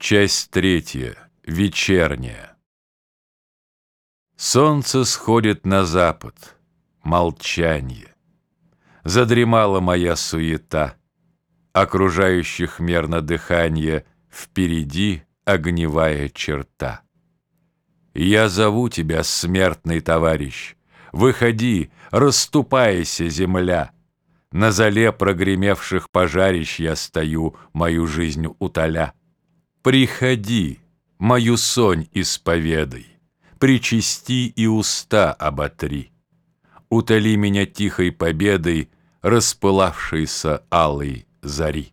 Часть третья. Вечерняя. Солнце сходит на запад. Молчанье. Задремала моя суета. Окружающих мерно дыхание. Впереди огневая черта. Я зову тебя, смертный товарищ. Выходи, расступайся, земля. На зале прогремевших пожарищ я стою, мою жизнь утоля. Приходи, мою сонь исповедай, Причасти и уста оботри. Утоли меня тихой победой Распылавшейся алой зари.